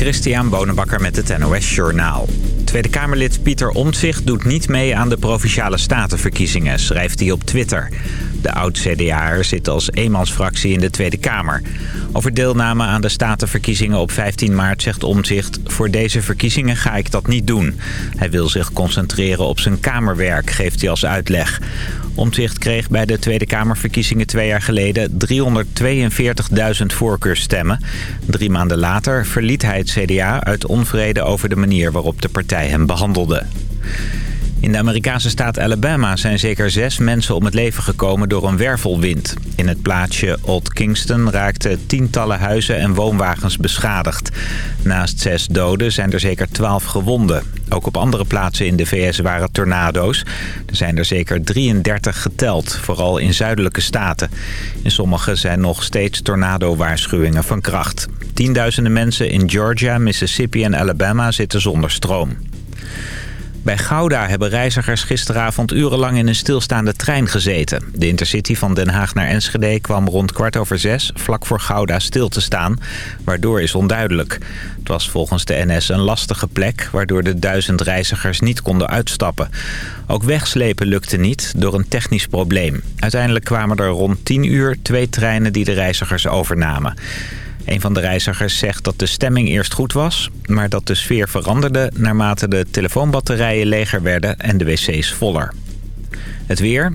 Christian Bonenbakker met het NOS Journaal. Tweede Kamerlid Pieter Omtzigt doet niet mee aan de Provinciale Statenverkiezingen, schrijft hij op Twitter. De oud-CDA'er zit als eenmansfractie in de Tweede Kamer. Over deelname aan de Statenverkiezingen op 15 maart zegt Omtzigt... voor deze verkiezingen ga ik dat niet doen. Hij wil zich concentreren op zijn Kamerwerk, geeft hij als uitleg. Omtzigt kreeg bij de Tweede Kamerverkiezingen twee jaar geleden 342.000 voorkeurstemmen. Drie maanden later verliet hij het CDA uit onvrede over de manier waarop de partij hem behandelde. In de Amerikaanse staat Alabama zijn zeker zes mensen om het leven gekomen door een wervelwind. In het plaatsje Old Kingston raakten tientallen huizen en woonwagens beschadigd. Naast zes doden zijn er zeker twaalf gewonden. Ook op andere plaatsen in de VS waren tornado's. Er zijn er zeker 33 geteld, vooral in zuidelijke staten. In sommige zijn nog steeds tornado-waarschuwingen van kracht. Tienduizenden mensen in Georgia, Mississippi en Alabama zitten zonder stroom. Bij Gouda hebben reizigers gisteravond urenlang in een stilstaande trein gezeten. De intercity van Den Haag naar Enschede kwam rond kwart over zes vlak voor Gouda stil te staan. Waardoor is onduidelijk. Het was volgens de NS een lastige plek waardoor de duizend reizigers niet konden uitstappen. Ook wegslepen lukte niet door een technisch probleem. Uiteindelijk kwamen er rond 10 uur twee treinen die de reizigers overnamen. Een van de reizigers zegt dat de stemming eerst goed was... maar dat de sfeer veranderde naarmate de telefoonbatterijen leger werden en de wc's voller. Het weer.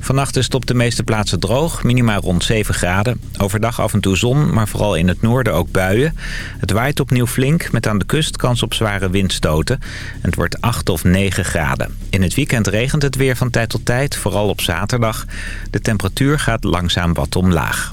Vannacht is het op de meeste plaatsen droog, minima rond 7 graden. Overdag af en toe zon, maar vooral in het noorden ook buien. Het waait opnieuw flink, met aan de kust kans op zware windstoten. Het wordt 8 of 9 graden. In het weekend regent het weer van tijd tot tijd, vooral op zaterdag. De temperatuur gaat langzaam wat omlaag.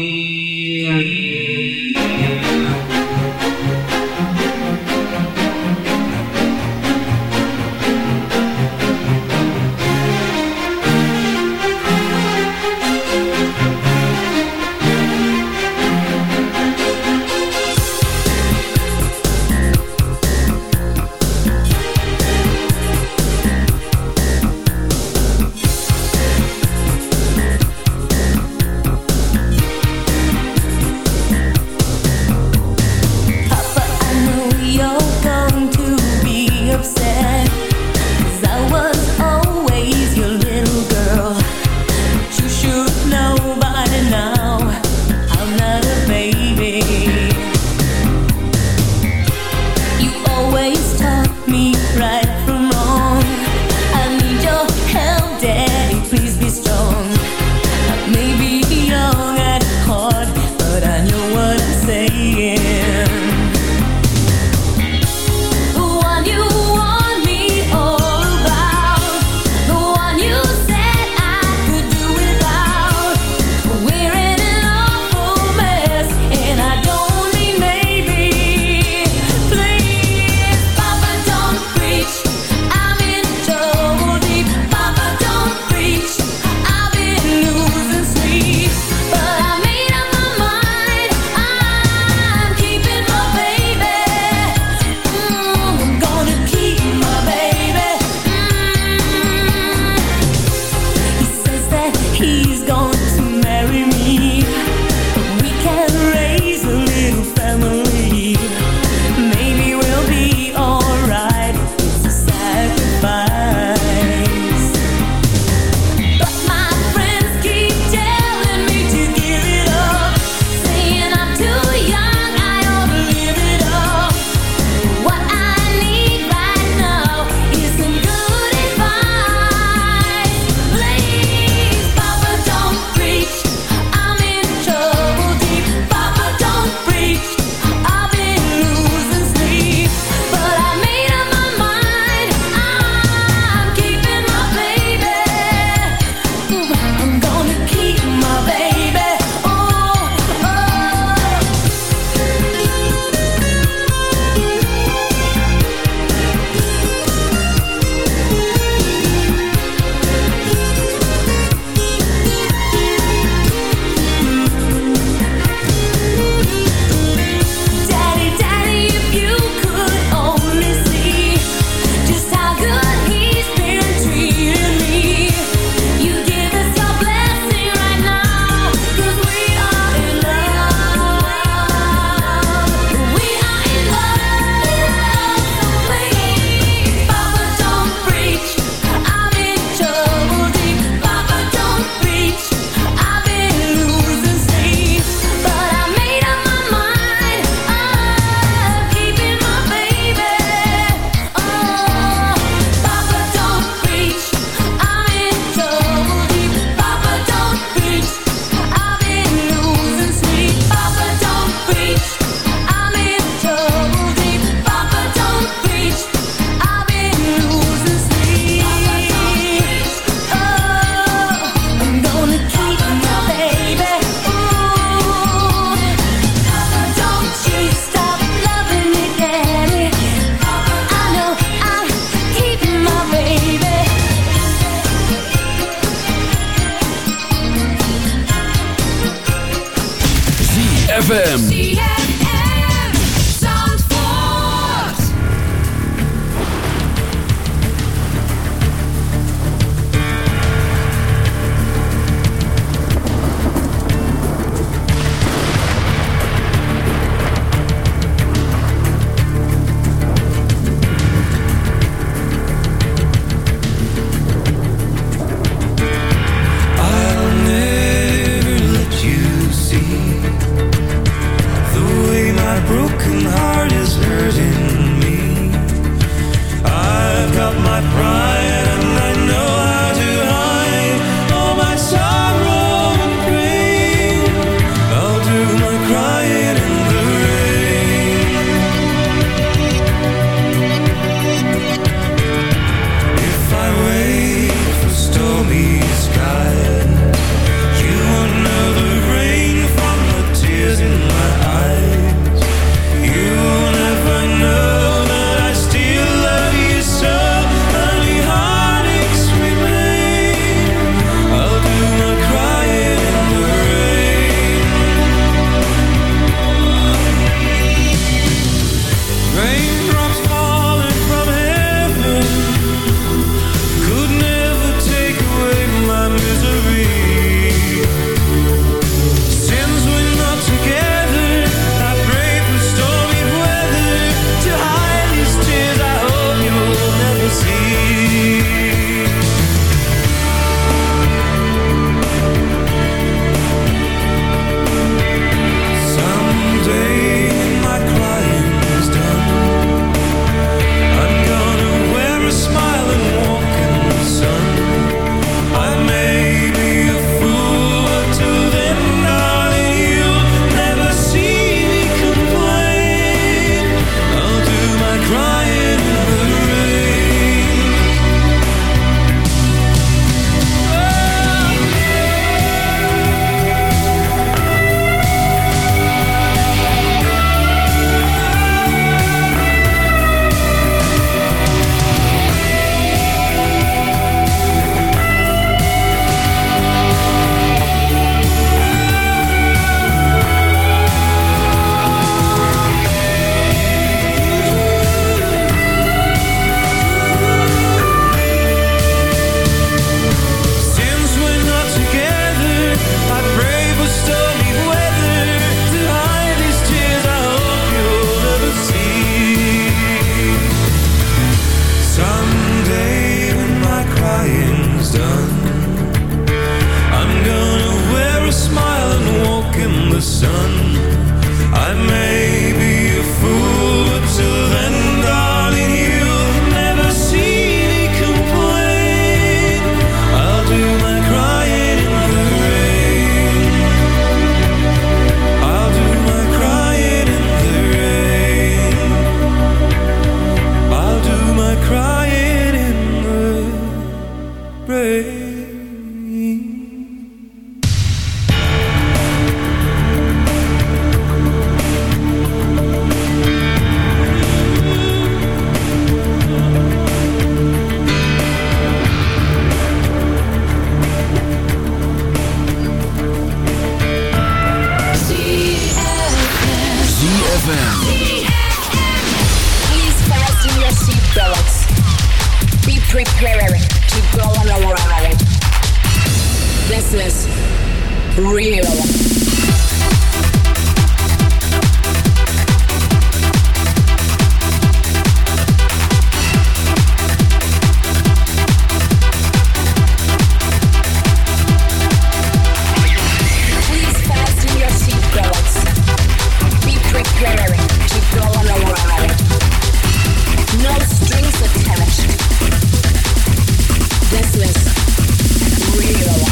Real.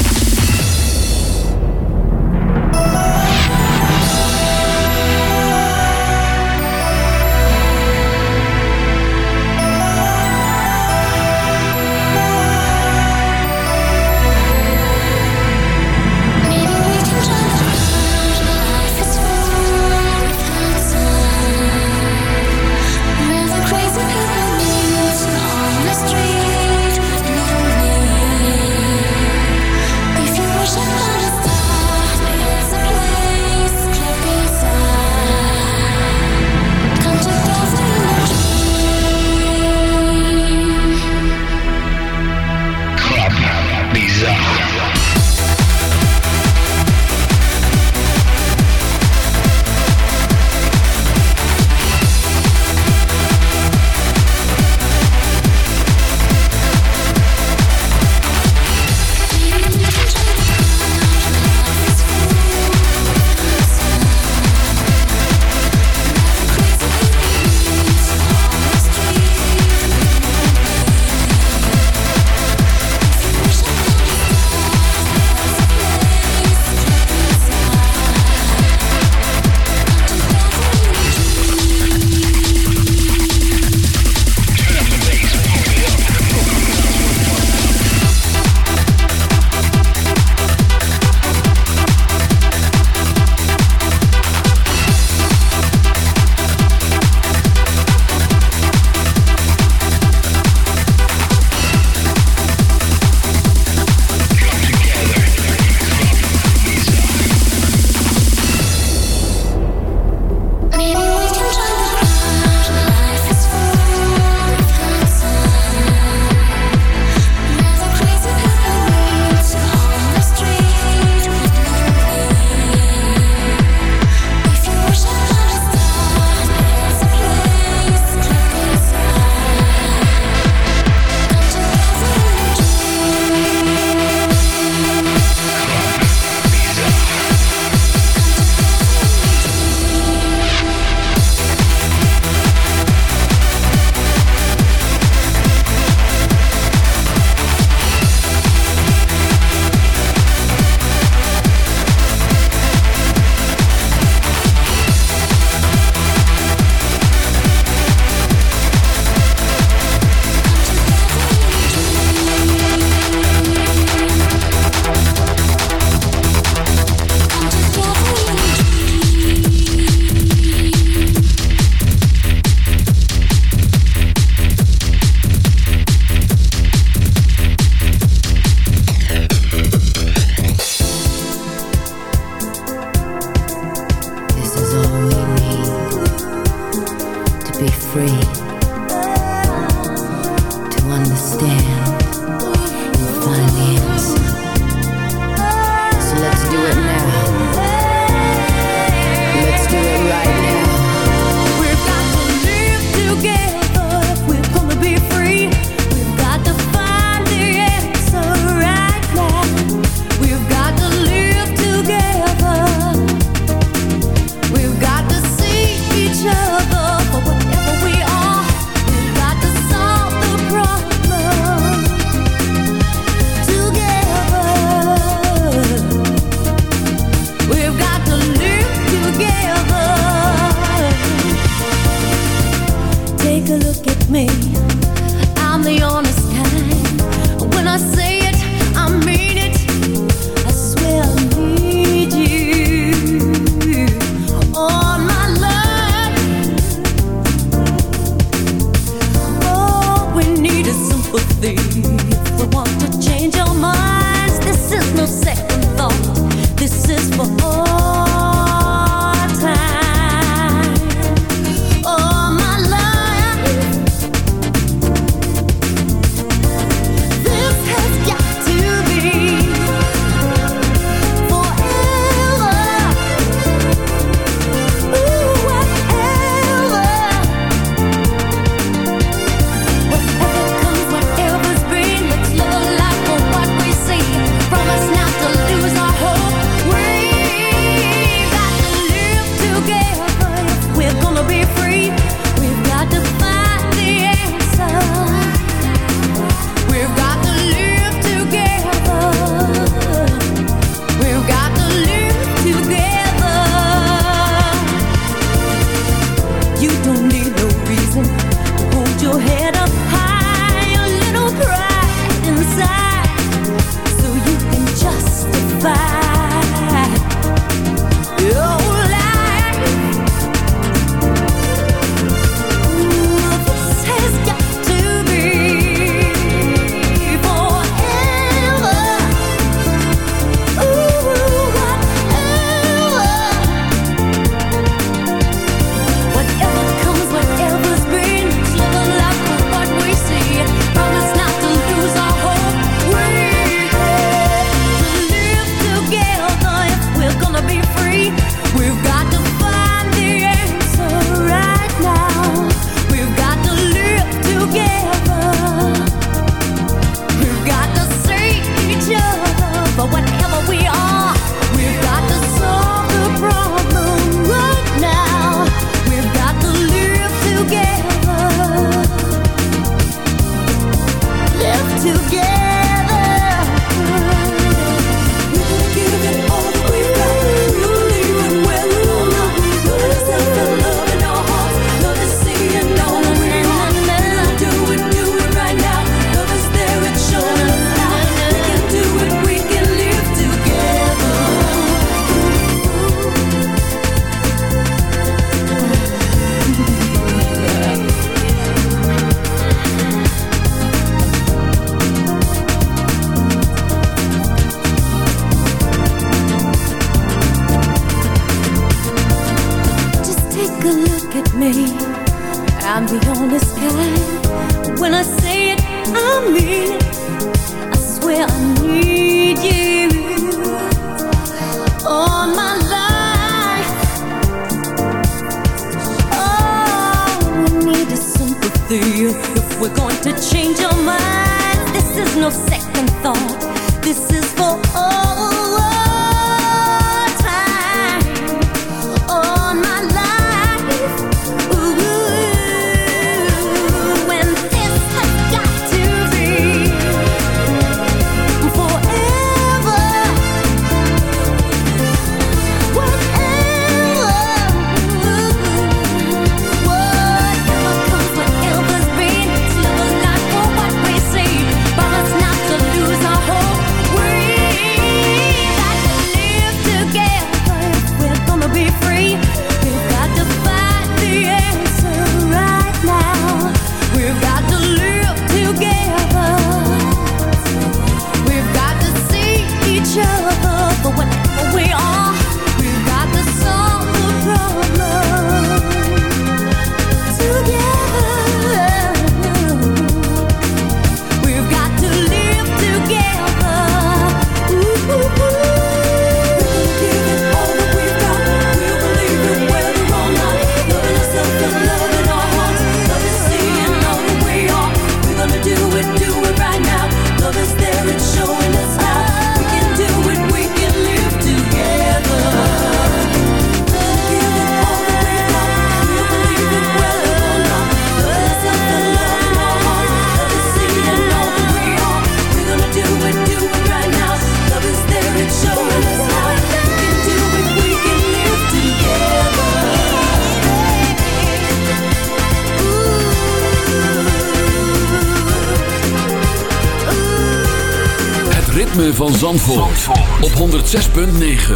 Op 106.9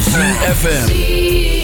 ZFM.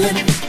Dublin.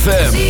ZFM.